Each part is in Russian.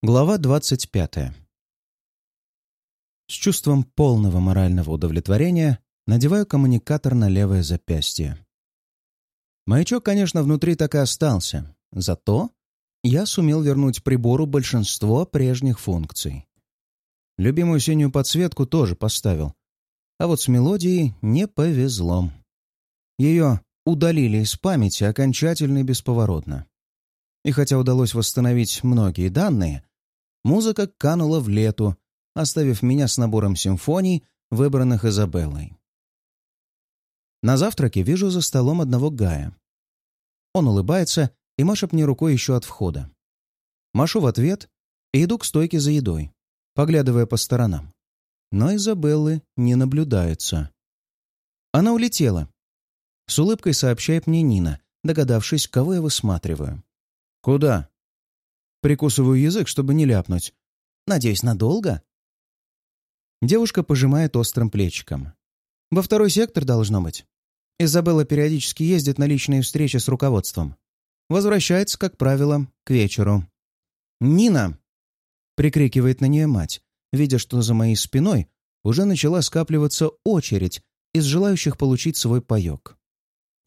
Глава двадцать пятая. С чувством полного морального удовлетворения надеваю коммуникатор на левое запястье. Маячок, конечно, внутри так и остался, зато я сумел вернуть прибору большинство прежних функций. Любимую синюю подсветку тоже поставил, а вот с мелодией не повезло. Ее удалили из памяти окончательно и бесповоротно. И хотя удалось восстановить многие данные, музыка канула в лету, оставив меня с набором симфоний, выбранных Изабеллой. На завтраке вижу за столом одного Гая. Он улыбается и машет мне рукой еще от входа. Машу в ответ и иду к стойке за едой, поглядывая по сторонам. Но Изабеллы не наблюдается. Она улетела. С улыбкой сообщает мне Нина, догадавшись, кого я высматриваю. «Куда?» Прикусываю язык, чтобы не ляпнуть. «Надеюсь, надолго?» Девушка пожимает острым плечиком. «Во второй сектор должно быть. Изабелла периодически ездит на личные встречи с руководством. Возвращается, как правило, к вечеру». «Нина!» — прикрикивает на нее мать, видя, что за моей спиной уже начала скапливаться очередь из желающих получить свой паёк.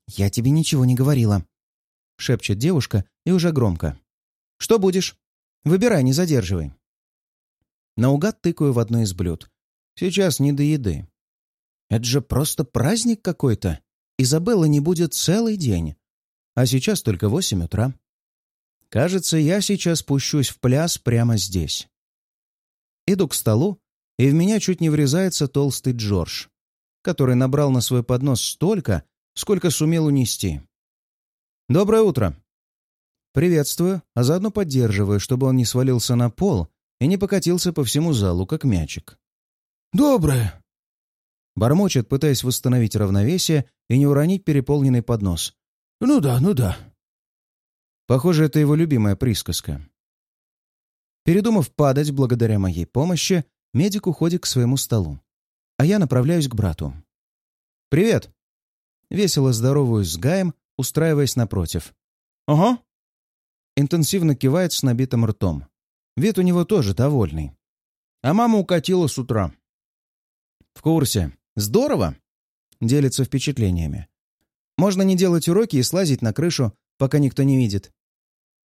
«Я тебе ничего не говорила», — шепчет девушка и уже громко. Что будешь? Выбирай, не задерживай. Наугад тыкаю в одно из блюд. Сейчас не до еды. Это же просто праздник какой-то. Изабелла не будет целый день. А сейчас только восемь утра. Кажется, я сейчас спущусь в пляс прямо здесь. Иду к столу, и в меня чуть не врезается толстый Джордж, который набрал на свой поднос столько, сколько сумел унести. «Доброе утро!» Приветствую, а заодно поддерживаю, чтобы он не свалился на пол и не покатился по всему залу, как мячик. «Доброе!» Бормочет, пытаясь восстановить равновесие и не уронить переполненный поднос. «Ну да, ну да». Похоже, это его любимая присказка. Передумав падать благодаря моей помощи, медик уходит к своему столу, а я направляюсь к брату. «Привет!» Весело здороваюсь с Гаем, устраиваясь напротив. «Ага», интенсивно кивает с набитым ртом. Вид у него тоже довольный. А мама укатила с утра. В курсе. Здорово. Делится впечатлениями. Можно не делать уроки и слазить на крышу, пока никто не видит.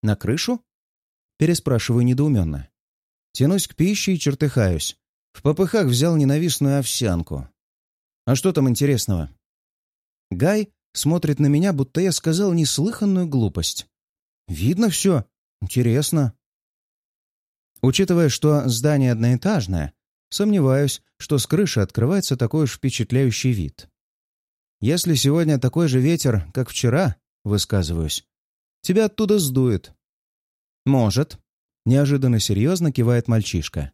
На крышу? Переспрашиваю недоуменно. Тянусь к пище и чертыхаюсь. В попыхах взял ненавистную овсянку. А что там интересного? Гай смотрит на меня, будто я сказал неслыханную глупость. Видно все. Интересно. Учитывая, что здание одноэтажное, сомневаюсь, что с крыши открывается такой уж впечатляющий вид. Если сегодня такой же ветер, как вчера, высказываюсь, тебя оттуда сдует. Может. Неожиданно серьезно кивает мальчишка.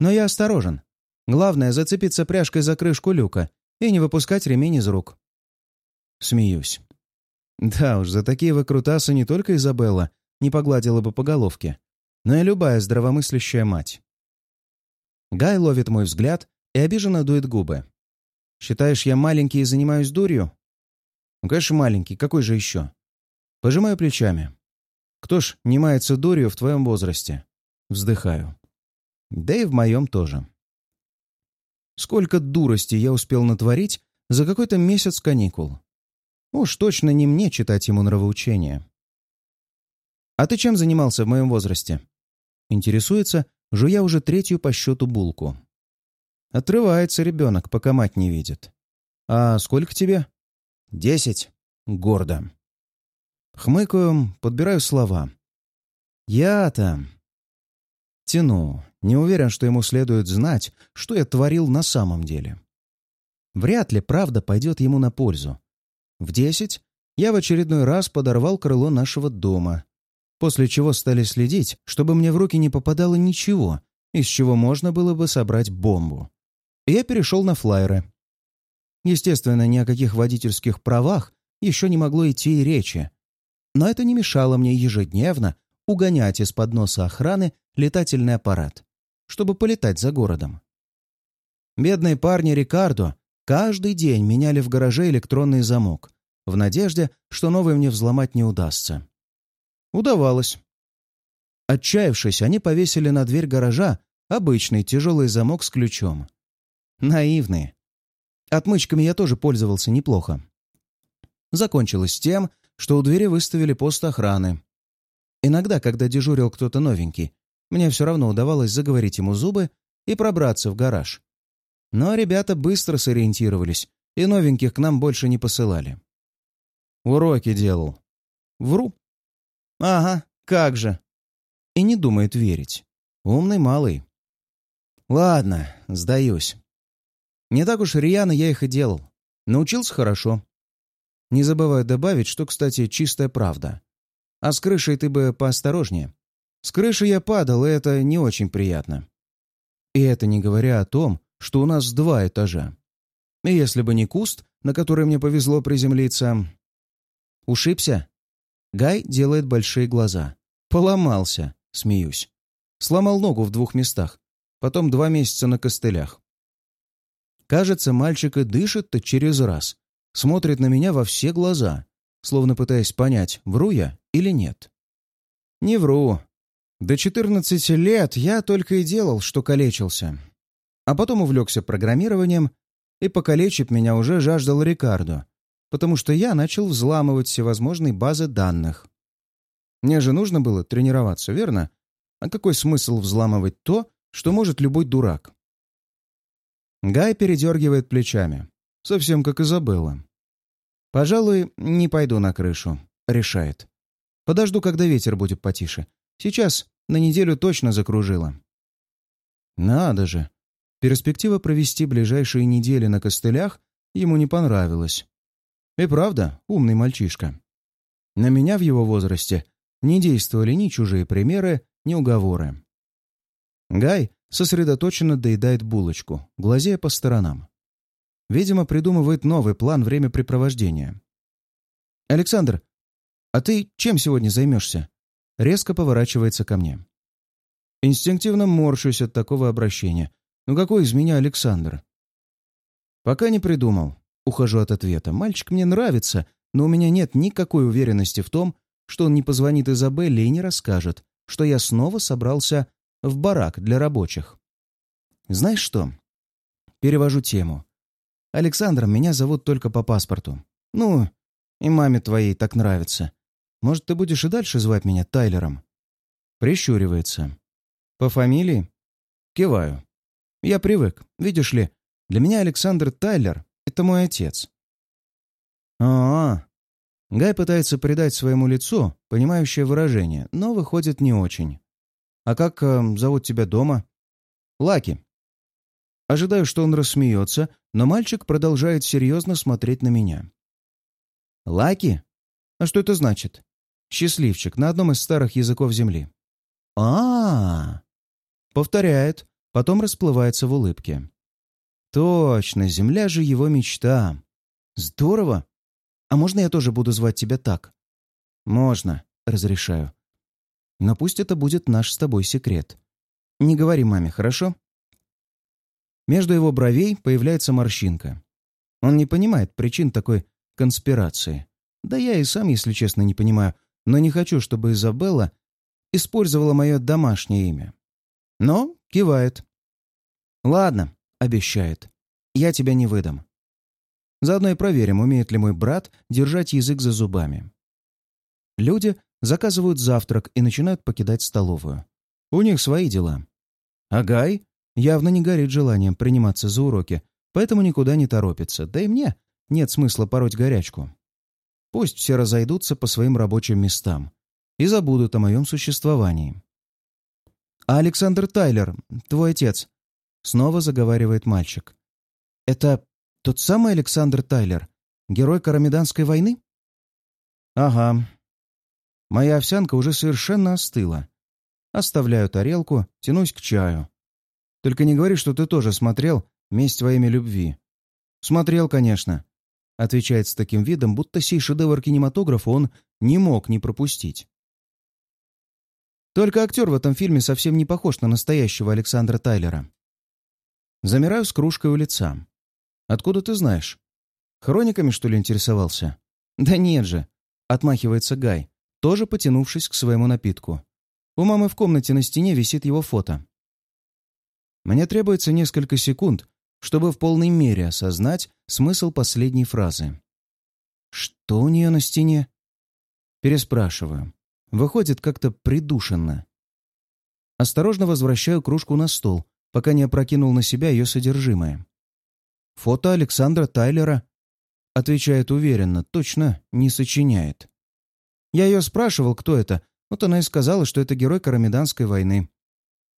Но я осторожен. Главное — зацепиться пряжкой за крышку люка и не выпускать ремень из рук. Смеюсь. Да уж, за такие выкрутасы не только Изабелла не погладила бы по головке, но и любая здравомыслящая мать. Гай ловит мой взгляд и обиженно дует губы. «Считаешь, я маленький и занимаюсь дурью?» «Ну, конечно, маленький. Какой же еще?» Пожимаю плечами. «Кто ж не мается дурью в твоем возрасте?» Вздыхаю. Да и в моем тоже. Сколько дурости я успел натворить за какой-то месяц каникул. Уж точно не мне читать ему нравоучения. «А ты чем занимался в моем возрасте?» Интересуется, жуя уже третью по счету булку. Отрывается ребенок, пока мать не видит. «А сколько тебе?» «Десять». Гордо. Хмыкаю, подбираю слова. «Я-то...» Тяну. Не уверен, что ему следует знать, что я творил на самом деле. Вряд ли правда пойдет ему на пользу. В десять я в очередной раз подорвал крыло нашего дома, после чего стали следить, чтобы мне в руки не попадало ничего, из чего можно было бы собрать бомбу. Я перешел на флайеры. Естественно, ни о каких водительских правах еще не могло идти и речи. Но это не мешало мне ежедневно угонять из-под носа охраны летательный аппарат, чтобы полетать за городом. Бедные парни Рикардо Каждый день меняли в гараже электронный замок, в надежде, что новый мне взломать не удастся. Удавалось. Отчаявшись, они повесили на дверь гаража обычный тяжелый замок с ключом. Наивные. Отмычками я тоже пользовался неплохо. Закончилось тем, что у двери выставили пост охраны. Иногда, когда дежурил кто-то новенький, мне все равно удавалось заговорить ему зубы и пробраться в гараж. Но ребята быстро сориентировались, и новеньких к нам больше не посылали. Уроки делал. Вру. Ага, как же. И не думает верить. Умный малый. Ладно, сдаюсь. Не так уж рьяно я их и делал. Научился хорошо. Не забываю добавить, что, кстати, чистая правда. А с крышей ты бы поосторожнее. С крыши я падал, и это не очень приятно. И это не говоря о том, что у нас два этажа. И если бы не куст, на который мне повезло приземлиться... Ушибся? Гай делает большие глаза. Поломался, смеюсь. Сломал ногу в двух местах. Потом два месяца на костылях. Кажется, мальчик и дышит-то через раз. Смотрит на меня во все глаза, словно пытаясь понять, вру я или нет. Не вру. До 14 лет я только и делал, что калечился. А потом увлекся программированием, и покалечить меня уже жаждал Рикардо, потому что я начал взламывать всевозможные базы данных. Мне же нужно было тренироваться, верно? А какой смысл взламывать то, что может любой дурак? Гай передергивает плечами, совсем как Изабелла. «Пожалуй, не пойду на крышу», — решает. «Подожду, когда ветер будет потише. Сейчас на неделю точно закружило». Надо же, Перспектива провести ближайшие недели на костылях ему не понравилась. И правда, умный мальчишка. На меня в его возрасте не действовали ни чужие примеры, ни уговоры. Гай сосредоточенно доедает булочку, глазея по сторонам. Видимо, придумывает новый план времяпрепровождения. «Александр, а ты чем сегодня займешься?» Резко поворачивается ко мне. Инстинктивно морщусь от такого обращения, ну какой из меня Александр? Пока не придумал. Ухожу от ответа. Мальчик мне нравится, но у меня нет никакой уверенности в том, что он не позвонит Изабелле и не расскажет, что я снова собрался в барак для рабочих. Знаешь что? Перевожу тему. Александром меня зовут только по паспорту. Ну, и маме твоей так нравится. Может, ты будешь и дальше звать меня Тайлером? Прищуривается. По фамилии? Киваю. Я привык. Видишь ли, для меня Александр Тайлер — это мой отец. А, -а, Гай пытается придать своему лицу понимающее выражение, но выходит не очень. «А как э, зовут тебя дома?» «Лаки». Ожидаю, что он рассмеется, но мальчик продолжает серьезно смотреть на меня. «Лаки? А что это значит?» «Счастливчик» на одном из старых языков Земли. а, -а, -а Повторяет, потом расплывается в улыбке. «Точно, земля же его мечта. Здорово! А можно я тоже буду звать тебя так?» «Можно», — разрешаю. «Но пусть это будет наш с тобой секрет. Не говори маме, хорошо?» Между его бровей появляется морщинка. Он не понимает причин такой конспирации. Да я и сам, если честно, не понимаю, но не хочу, чтобы Изабелла использовала мое домашнее имя. Но кивает. «Ладно», — обещает. «Я тебя не выдам». Заодно и проверим, умеет ли мой брат держать язык за зубами. Люди заказывают завтрак и начинают покидать столовую. У них свои дела. А Гай явно не горит желанием приниматься за уроки, поэтому никуда не торопится. Да и мне нет смысла пороть горячку. Пусть все разойдутся по своим рабочим местам и забудут о моем существовании. «А Александр Тайлер, твой отец, Снова заговаривает мальчик. «Это тот самый Александр Тайлер, герой Карамиданской войны?» «Ага. Моя овсянка уже совершенно остыла. Оставляю тарелку, тянусь к чаю. Только не говори, что ты тоже смотрел «Месть во имя любви». «Смотрел, конечно», — отвечает с таким видом, будто сей шедевр кинематографа он не мог не пропустить. Только актер в этом фильме совсем не похож на настоящего Александра Тайлера. Замираю с кружкой у лица. «Откуда ты знаешь? Хрониками, что ли, интересовался?» «Да нет же!» — отмахивается Гай, тоже потянувшись к своему напитку. У мамы в комнате на стене висит его фото. Мне требуется несколько секунд, чтобы в полной мере осознать смысл последней фразы. «Что у нее на стене?» Переспрашиваю. Выходит как-то придушенно. Осторожно возвращаю кружку на стол, пока не опрокинул на себя ее содержимое. «Фото Александра Тайлера», — отвечает уверенно, точно не сочиняет. Я ее спрашивал, кто это, вот она и сказала, что это герой Карамиданской войны.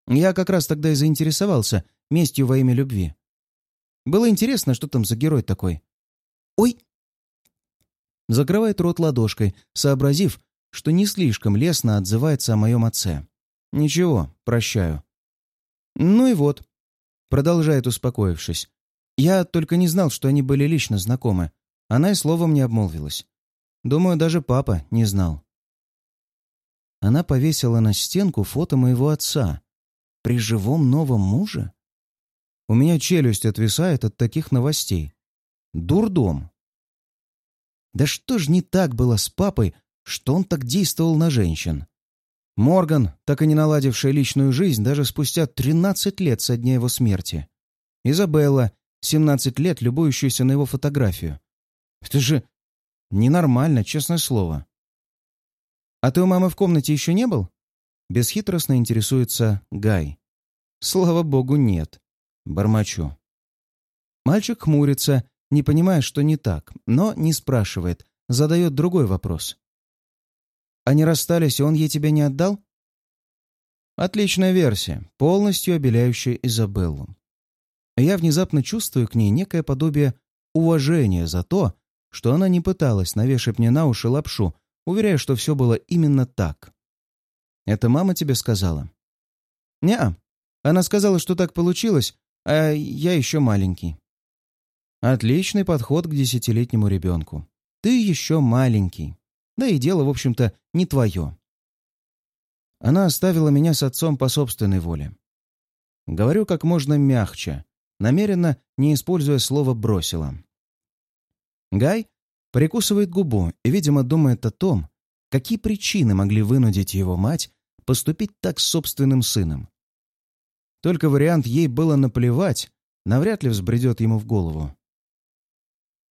Я как раз тогда и заинтересовался местью во имя любви. Было интересно, что там за герой такой. «Ой!» Закрывает рот ладошкой, сообразив, что не слишком лестно отзывается о моем отце. «Ничего, прощаю». «Ну и вот», — продолжает успокоившись. «Я только не знал, что они были лично знакомы. Она и словом не обмолвилась. Думаю, даже папа не знал». Она повесила на стенку фото моего отца. При живом новом муже? У меня челюсть отвисает от таких новостей. Дурдом. Да что ж не так было с папой, что он так действовал на женщин? Морган, так и не наладившая личную жизнь даже спустя 13 лет со дня его смерти. Изабелла, 17 лет, любующаяся на его фотографию. Это же ненормально, честное слово. «А ты у мамы в комнате еще не был?» Бесхитростно интересуется Гай. «Слава богу, нет». Бормочу. Мальчик хмурится, не понимая, что не так, но не спрашивает, задает другой вопрос. Они расстались, и он ей тебя не отдал? Отличная версия, полностью обеляющая Изабеллу. Я внезапно чувствую к ней некое подобие уважения за то, что она не пыталась навешать мне на уши лапшу, уверяя, что все было именно так. «Это мама тебе сказала?» «Не-а. Она сказала, что так получилось, а я еще маленький». «Отличный подход к десятилетнему ребенку. Ты еще маленький». Да и дело, в общем-то, не твое. Она оставила меня с отцом по собственной воле. Говорю как можно мягче, намеренно не используя слово «бросила». Гай прикусывает губу и, видимо, думает о том, какие причины могли вынудить его мать поступить так с собственным сыном. Только вариант ей было наплевать, навряд ли взбредет ему в голову.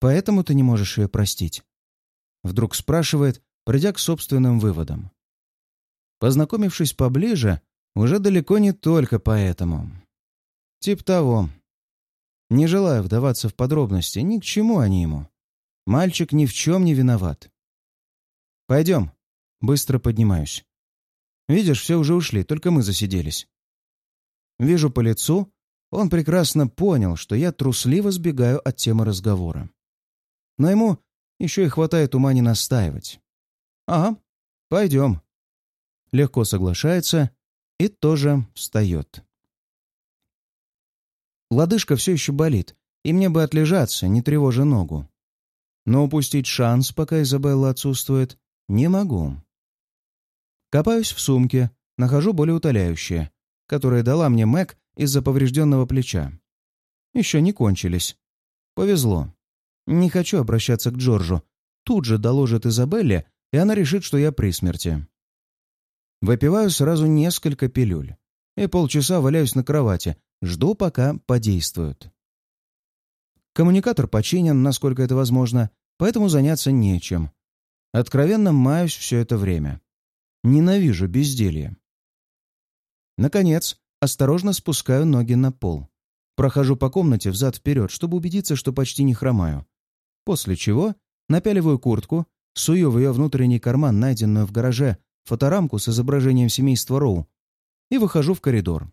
«Поэтому ты не можешь ее простить?» Вдруг спрашивает, придя к собственным выводам. Познакомившись поближе, уже далеко не только поэтому. Тип того. Не желаю вдаваться в подробности, ни к чему они ему. Мальчик ни в чем не виноват. «Пойдем». Быстро поднимаюсь. «Видишь, все уже ушли, только мы засиделись». Вижу по лицу, он прекрасно понял, что я трусливо сбегаю от темы разговора. Но ему еще и хватает ума не настаивать. «Ага, пойдем». Легко соглашается и тоже встает. Лодыжка все еще болит, и мне бы отлежаться, не тревожа ногу. Но упустить шанс, пока Изабелла отсутствует, не могу. Копаюсь в сумке, нахожу более утоляющее, которое дала мне Мэг из-за поврежденного плеча. Еще не кончились. Повезло. Не хочу обращаться к Джорджу. Тут же доложит Изабелле, и она решит, что я при смерти. Выпиваю сразу несколько пилюль. И полчаса валяюсь на кровати, жду, пока подействуют. Коммуникатор починен, насколько это возможно, поэтому заняться нечем. Откровенно маюсь все это время. Ненавижу безделье. Наконец, осторожно спускаю ноги на пол. Прохожу по комнате взад-вперед, чтобы убедиться, что почти не хромаю. После чего напяливаю куртку, сую в ее внутренний карман, найденную в гараже, фоторамку с изображением семейства Роу, и выхожу в коридор.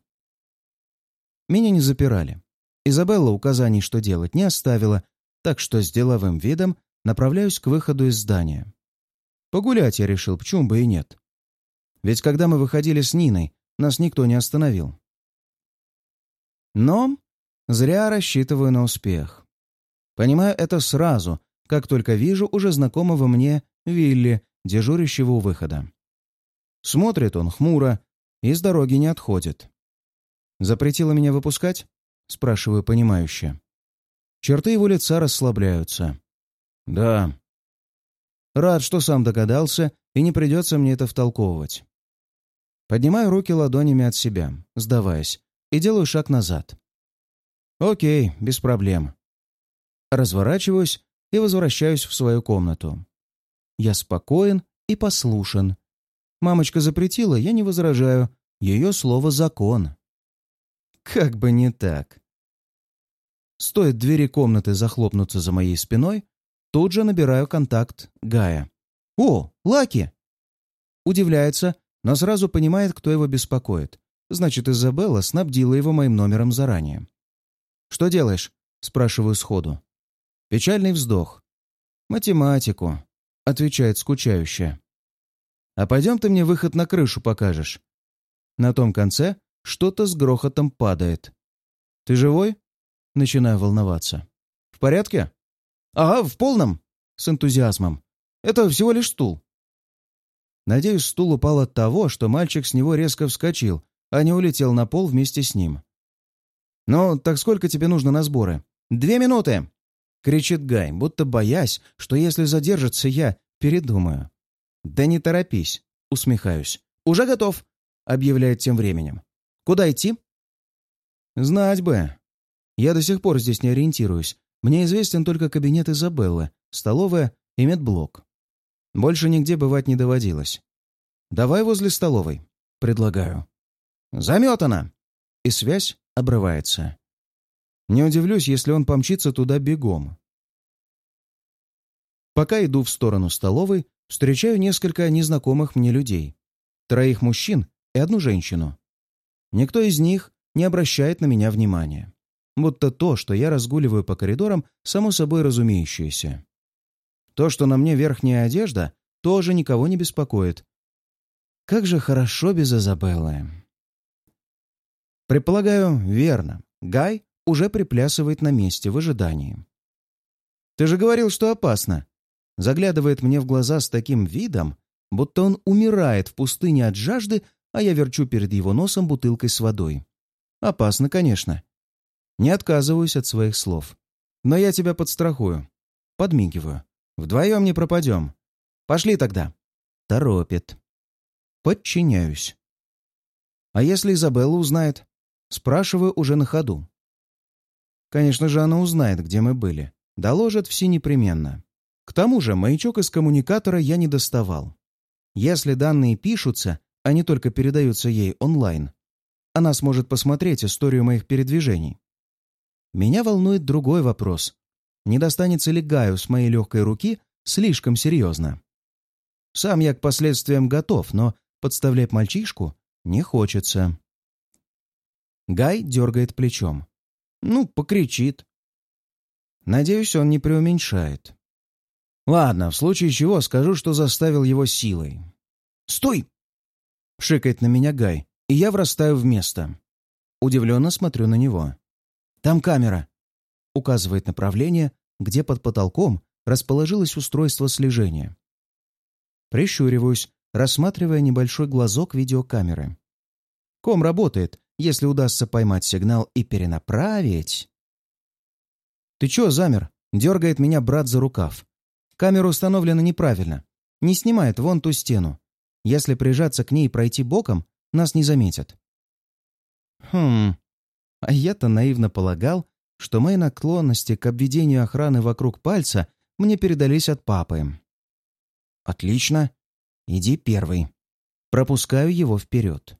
Меня не запирали. Изабелла указаний, что делать, не оставила, так что с деловым видом направляюсь к выходу из здания. Погулять я решил, почему бы и нет. Ведь когда мы выходили с Ниной, нас никто не остановил. Но зря рассчитываю на успех. Понимаю это сразу, как только вижу уже знакомого мне Вилли, дежурящего у выхода. Смотрит он хмуро и с дороги не отходит. «Запретила меня выпускать?» — спрашиваю понимающе. Черты его лица расслабляются. «Да». Рад, что сам догадался, и не придется мне это втолковывать. Поднимаю руки ладонями от себя, сдаваясь, и делаю шаг назад. Окей, без проблем. Разворачиваюсь и возвращаюсь в свою комнату. Я спокоен и послушен. Мамочка запретила, я не возражаю. Ее слово — закон. Как бы не так. Стоит двери комнаты захлопнуться за моей спиной, тут же набираю контакт Гая. «О, Лаки!» Удивляется, но сразу понимает, кто его беспокоит. Значит, Изабелла снабдила его моим номером заранее. «Что делаешь?» — спрашиваю сходу. Печальный вздох. «Математику», — отвечает скучающе. «А пойдем ты мне выход на крышу покажешь». На том конце что-то с грохотом падает. «Ты живой?» Начинаю волноваться. «В порядке?» «Ага, в полном!» С энтузиазмом. «Это всего лишь стул». Надеюсь, стул упал от того, что мальчик с него резко вскочил, а не улетел на пол вместе с ним. «Ну, так сколько тебе нужно на сборы?» «Две минуты!» — кричит Гай, будто боясь, что если задержится я, передумаю. «Да не торопись!» — усмехаюсь. «Уже готов!» — объявляет тем временем. «Куда идти?» «Знать бы!» Я до сих пор здесь не ориентируюсь. Мне известен только кабинет Изабеллы, столовая и медблок. Больше нигде бывать не доводилось. «Давай возле столовой», — предлагаю. «Заметано!» И связь обрывается. Не удивлюсь, если он помчится туда бегом. Пока иду в сторону столовой, встречаю несколько незнакомых мне людей. Троих мужчин и одну женщину. Никто из них не обращает на меня внимания будто то, что я разгуливаю по коридорам, само собой разумеющееся. То, что на мне верхняя одежда, тоже никого не беспокоит. Как же хорошо без Изабеллы. Предполагаю, верно. Гай уже приплясывает на месте в ожидании. «Ты же говорил, что опасно!» Заглядывает мне в глаза с таким видом, будто он умирает в пустыне от жажды, а я верчу перед его носом бутылкой с водой. Опасно, конечно. Не отказываюсь от своих слов. Но я тебя подстрахую. Подмигиваю. Вдвоем не пропадем. Пошли тогда. Торопит. Подчиняюсь. А если Изабелла узнает? Спрашиваю уже на ходу. Конечно же, она узнает, где мы были. Доложат все непременно. К тому же маячок из коммуникатора я не доставал. Если данные пишутся, а не только передаются ей онлайн, она сможет посмотреть историю моих передвижений. Меня волнует другой вопрос. Не достанется ли Гаю с моей легкой руки слишком серьезно? Сам я к последствиям готов, но подставлять мальчишку не хочется. Гай дергает плечом. Ну, покричит. Надеюсь, он не преуменьшает. Ладно, в случае чего скажу, что заставил его силой. «Стой!» — шикает на меня Гай, и я врастаю в место. Удивленно смотрю на него. «Там камера!» Указывает направление, где под потолком расположилось устройство слежения. Прищуриваюсь, рассматривая небольшой глазок видеокамеры. Ком работает, если удастся поймать сигнал и перенаправить. «Ты чё замер?» — дергает меня брат за рукав. «Камера установлена неправильно. Не снимает вон ту стену. Если прижаться к ней и пройти боком, нас не заметят». «Хм...» А я-то наивно полагал, что мои наклонности к обведению охраны вокруг пальца мне передались от папы. «Отлично. Иди первый». Пропускаю его вперед.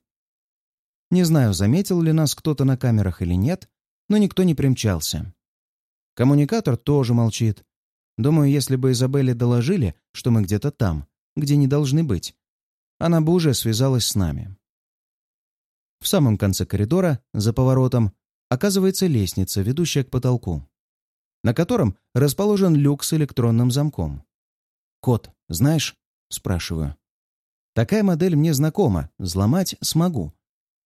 Не знаю, заметил ли нас кто-то на камерах или нет, но никто не примчался. Коммуникатор тоже молчит. Думаю, если бы Изабелле доложили, что мы где-то там, где не должны быть, она бы уже связалась с нами. В самом конце коридора, за поворотом, оказывается лестница, ведущая к потолку, на котором расположен люк с электронным замком. «Код, знаешь?» — спрашиваю. «Такая модель мне знакома, взломать смогу,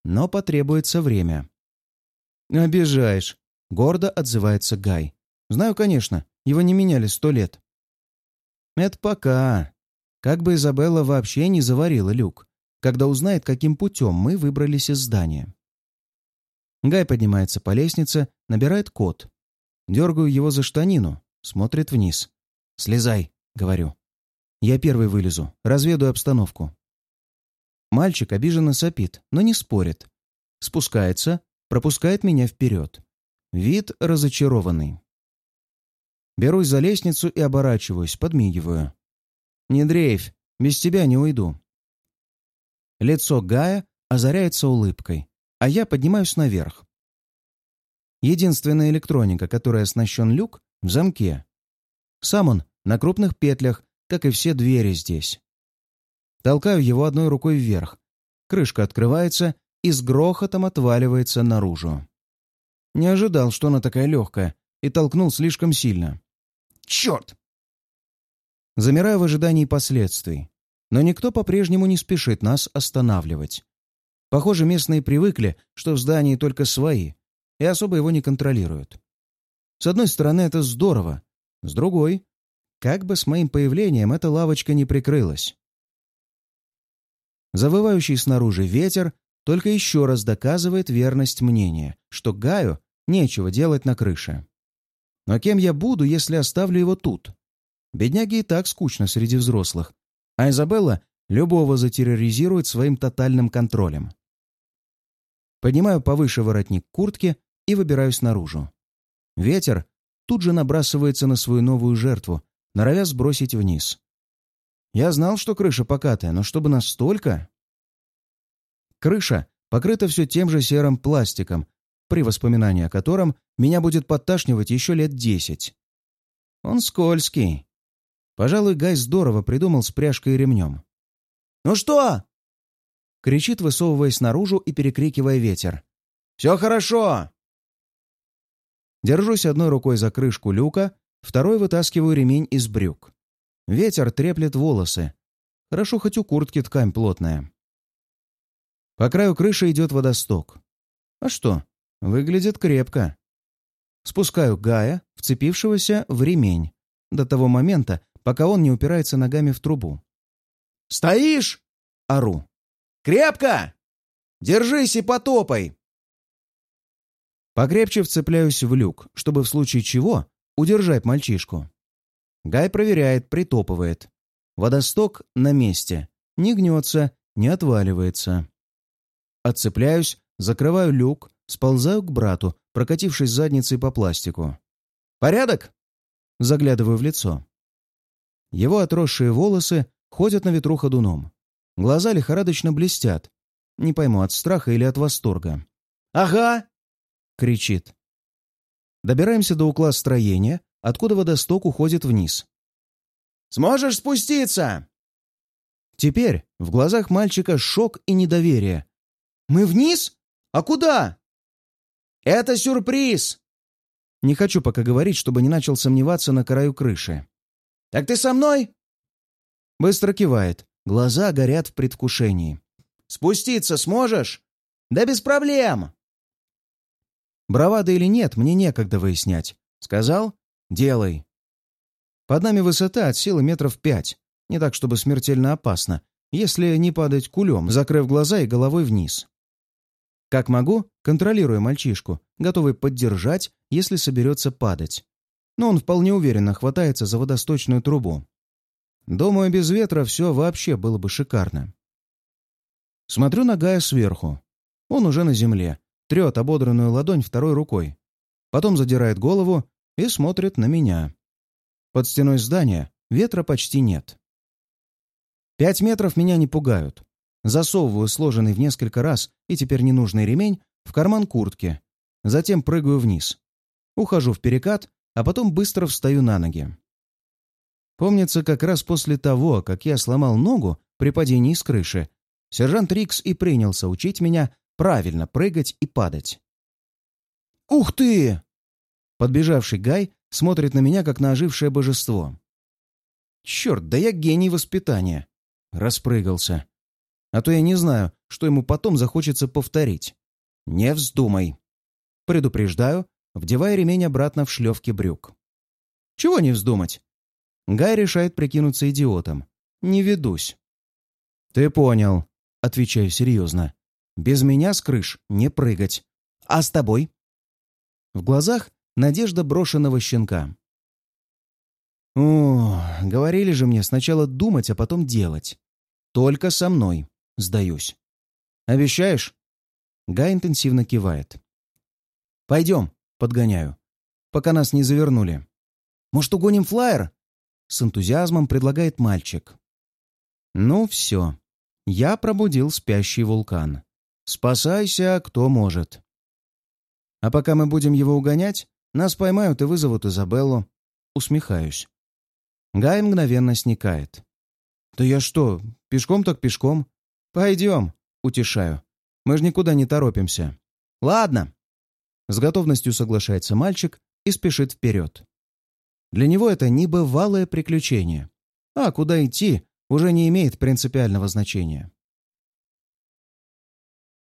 но потребуется время». «Обижаешь», — гордо отзывается Гай. «Знаю, конечно, его не меняли сто лет». «Это пока. Как бы Изабелла вообще не заварила люк когда узнает, каким путем мы выбрались из здания. Гай поднимается по лестнице, набирает код. Дергаю его за штанину, смотрит вниз. «Слезай», — говорю. «Я первый вылезу, разведу обстановку». Мальчик обиженно сопит, но не спорит. Спускается, пропускает меня вперед. Вид разочарованный. Берусь за лестницу и оборачиваюсь, подмигиваю. «Не дрейфь, без тебя не уйду». Лицо Гая озаряется улыбкой, а я поднимаюсь наверх. Единственная электроника, которой оснащен люк, в замке. Сам он на крупных петлях, как и все двери здесь. Толкаю его одной рукой вверх. Крышка открывается и с грохотом отваливается наружу. Не ожидал, что она такая легкая, и толкнул слишком сильно. Черт! Замираю в ожидании последствий, но никто по-прежнему не спешит нас останавливать. Похоже, местные привыкли, что в здании только свои, и особо его не контролируют. С одной стороны, это здорово. С другой, как бы с моим появлением эта лавочка не прикрылась. Завывающий снаружи ветер только еще раз доказывает верность мнения, что Гаю нечего делать на крыше. Но кем я буду, если оставлю его тут? Бедняге и так скучно среди взрослых, а Изабелла любого затерроризирует своим тотальным контролем. Поднимаю повыше воротник куртки и выбираюсь наружу. Ветер тут же набрасывается на свою новую жертву, норовя сбросить вниз. Я знал, что крыша покатая, но чтобы настолько... Крыша покрыта все тем же серым пластиком, при воспоминании о котором меня будет подташнивать еще лет десять. Он скользкий. Пожалуй, Гай здорово придумал с пряжкой и ремнем. «Ну что?» — кричит, высовываясь наружу и перекрикивая ветер. «Все хорошо!» Держусь одной рукой за крышку люка, второй вытаскиваю ремень из брюк. Ветер треплет волосы. Хорошо, хоть у куртки ткань плотная. По краю крыши идет водосток. А что, выглядит крепко. Спускаю Гая, вцепившегося в ремень, до того момента, пока он не упирается ногами в трубу. «Стоишь!» — ору. «Крепко! Держись и потопай!» Покрепче вцепляюсь в люк, чтобы в случае чего удержать мальчишку. Гай проверяет, притопывает. Водосток на месте. Не гнется, не отваливается. Отцепляюсь, закрываю люк, сползаю к брату, прокатившись задницей по пластику. «Порядок?» Заглядываю в лицо. Его отросшие волосы ходят на ветру ходуном. Глаза лихорадочно блестят. Не пойму, от страха или от восторга. «Ага!» — кричит. Добираемся до угла строения, откуда водосток уходит вниз. «Сможешь спуститься?» Теперь в глазах мальчика шок и недоверие. «Мы вниз? А куда?» «Это сюрприз!» Не хочу пока говорить, чтобы не начал сомневаться на краю крыши. «Так ты со мной?» Быстро кивает. Глаза горят в предвкушении. «Спуститься сможешь?» «Да без проблем!» Бравада или нет, мне некогда выяснять. Сказал Делай. Под нами высота от силы метров пять. Не так, чтобы смертельно опасно, если не падать кулем, закрыв глаза и головой вниз. Как могу, контролирую мальчишку, готовый поддержать, если соберется падать. Но он вполне уверенно хватается за водосточную трубу. Думаю, без ветра все вообще было бы шикарно. Смотрю на Гая сверху. Он уже на земле, трет ободранную ладонь второй рукой. Потом задирает голову и смотрит на меня. Под стеной здания ветра почти нет. Пять метров меня не пугают. Засовываю сложенный в несколько раз и теперь ненужный ремень в карман куртки. Затем прыгаю вниз. Ухожу в перекат, а потом быстро встаю на ноги. Помнится, как раз после того, как я сломал ногу при падении с крыши, сержант Рикс и принялся учить меня правильно прыгать и падать. «Ух ты!» Подбежавший Гай смотрит на меня, как на ожившее божество. «Черт, да я гений воспитания!» Распрыгался. А то я не знаю, что ему потом захочется повторить. «Не вздумай!» Предупреждаю, вдевая ремень обратно в шлевки брюк. «Чего не вздумать?» Гай решает прикинуться идиотом. «Не ведусь». «Ты понял», — отвечаю серьезно. «Без меня с крыш не прыгать. А с тобой?» В глазах Надежда брошенного щенка. О, говорили же мне сначала думать, а потом делать. Только со мной. Сдаюсь. «Обещаешь?» Гай интенсивно кивает. «Пойдем», — подгоняю, пока нас не завернули. «Может, угоним флайер?» С энтузиазмом предлагает мальчик. Ну все. Я пробудил спящий вулкан. Спасайся, кто может. А пока мы будем его угонять, нас поймают и вызовут Изабеллу. Усмехаюсь. Гай мгновенно сникает. «Да я что, пешком так пешком?» «Пойдем», — утешаю. «Мы же никуда не торопимся». «Ладно». С готовностью соглашается мальчик и спешит вперед. Для него это небывалое приключение. А куда идти, уже не имеет принципиального значения.